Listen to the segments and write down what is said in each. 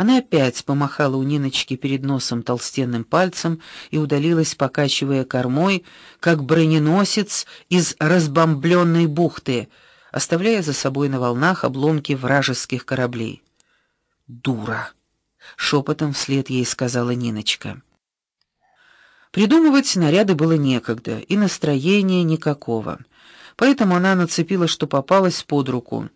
Она опять помахала у Ниночки перед носом толстенным пальцем и удалилась, покачивая кормой, как броненосец из разбомбленной бухты, оставляя за собой на волнах обломки вражеских кораблей. Дура, шепотом вслед ей сказала Ниночка. Придумывать наряды было некогда, и настроения никакого. Поэтому она нацепила, что попалось под руку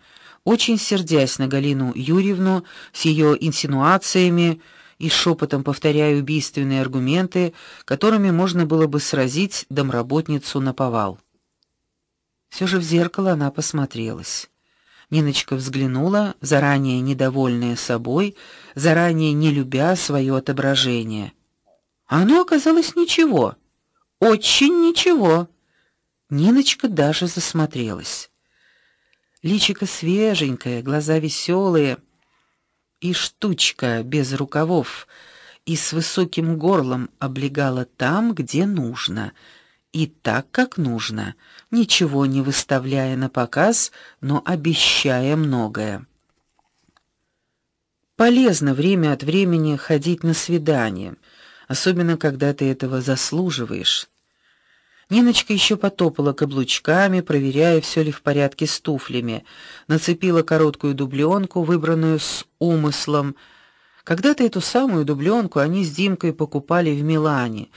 очень сердясь на Галину Юрьевну с ее инсинуациями и шепотом повторяя убийственные аргументы, которыми можно было бы сразить домработницу на повал. Все же в зеркало она посмотрелась. Ниночка взглянула, заранее недовольная собой, заранее не любя свое отображение. Оно оказалось ничего. Очень ничего. Ниночка даже засмотрелась. Личико свеженькое, глаза веселые и штучка без рукавов и с высоким горлом облегала там, где нужно, и так, как нужно, ничего не выставляя на показ, но обещая многое. Полезно время от времени ходить на свидания, особенно когда ты этого заслуживаешь. Ниночка еще потопала каблучками, проверяя, все ли в порядке с туфлями. Нацепила короткую дубленку, выбранную с умыслом. Когда-то эту самую дубленку они с Димкой покупали в Милане,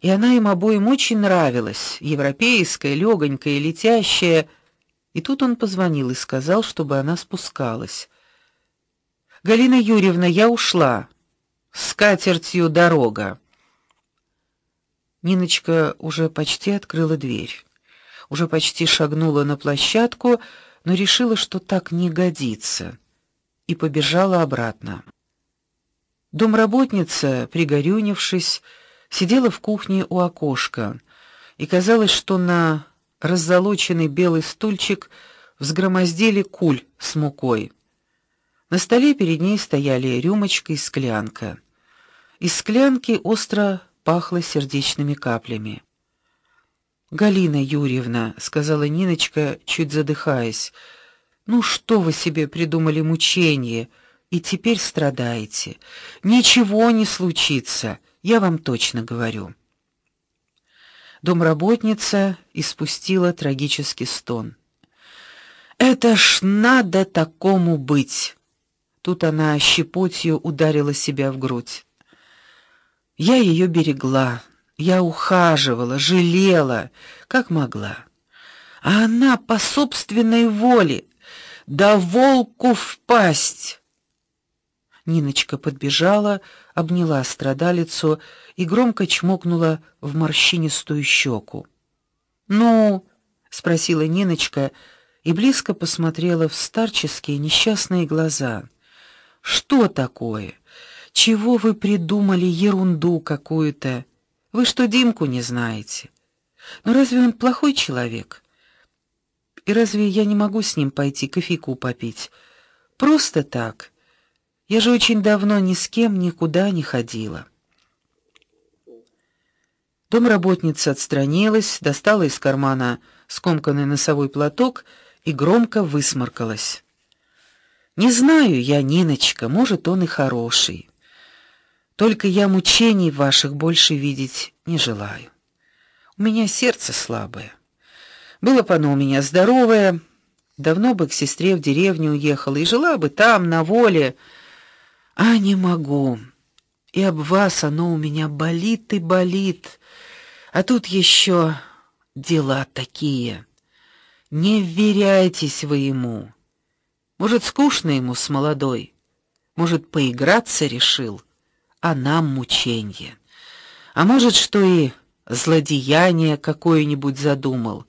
и она им обоим очень нравилась, европейская, легонькая, летящая. И тут он позвонил и сказал, чтобы она спускалась. Галина Юрьевна, я ушла. С катертью дорога. Ниночка уже почти открыла дверь. Уже почти шагнула на площадку, но решила, что так не годится, и побежала обратно. Домработница, пригорюнившись, сидела в кухне у окошка, и казалось, что на раззолоченный белый стульчик взгромоздили куль с мукой. На столе перед ней стояли рюмочка и склянка. Из склянки остро пахло сердечными каплями. Галина Юрьевна, сказала Ниночка, чуть задыхаясь. Ну что вы себе придумали мучение и теперь страдаете? Ничего не случится, я вам точно говорю. Домработница испустила трагический стон. Это ж надо такому быть. Тут она щепотью ударила себя в грудь. Я ее берегла, я ухаживала, жалела, как могла. А она по собственной воле да волку впасть. Ниночка подбежала, обняла страдалицу и громко чмокнула в морщинистую щеку. "Ну?" спросила Ниночка и близко посмотрела в старческие несчастные глаза. "Что такое? Чего вы придумали ерунду какую-то? Вы что, Димку не знаете? Ну разве он плохой человек? И разве я не могу с ним пойти кофейку попить? Просто так. Я же очень давно ни с кем никуда не ходила. Домработница отстранилась, достала из кармана скомканный носовой платок и громко высморкалась. Не знаю я, Ниночка, может, он и хороший. Только я мучений ваших больше видеть не желаю. У меня сердце слабое. Было бы оно у меня здоровое, давно бы к сестре в деревню уехала и жила бы там на воле. А не могу. И об вас оно у меня болит и болит. А тут еще дела такие. Не вверяйтесь вы ему. Может, скучно ему с молодой. Может, поиграться решил а нам мученье. А может, что и злодеяние какое-нибудь задумал.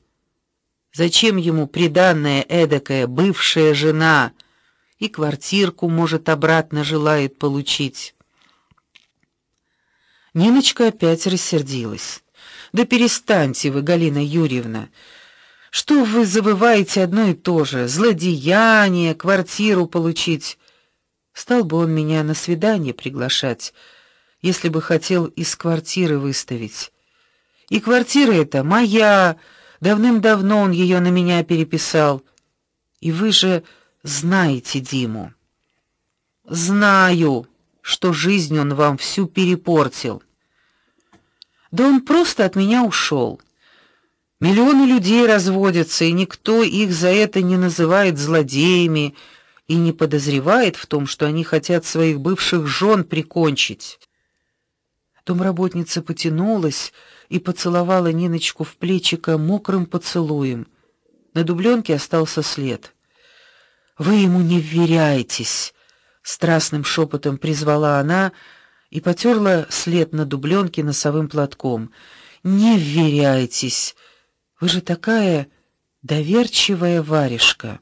Зачем ему приданная эдакая бывшая жена и квартирку, может, обратно желает получить? Ниночка опять рассердилась. Да перестаньте вы, Галина Юрьевна. Что вы забываете одно и то же: злодеяние, квартиру получить. Стал бы он меня на свидание приглашать, если бы хотел из квартиры выставить. И квартира эта моя, давным-давно он ее на меня переписал. И вы же знаете Диму. Знаю, что жизнь он вам всю перепортил. Да он просто от меня ушел. Миллионы людей разводятся, и никто их за это не называет злодеями и не подозревает в том, что они хотят своих бывших жен прикончить. Домработница потянулась и поцеловала Ниночку в плечико мокрым поцелуем. На дубленке остался след. Вы ему не вверяйтесь, страстным шепотом призвала она и потёрла след на дубленке носовым платком. Не вверяйтесь. Вы же такая доверчивая варежка.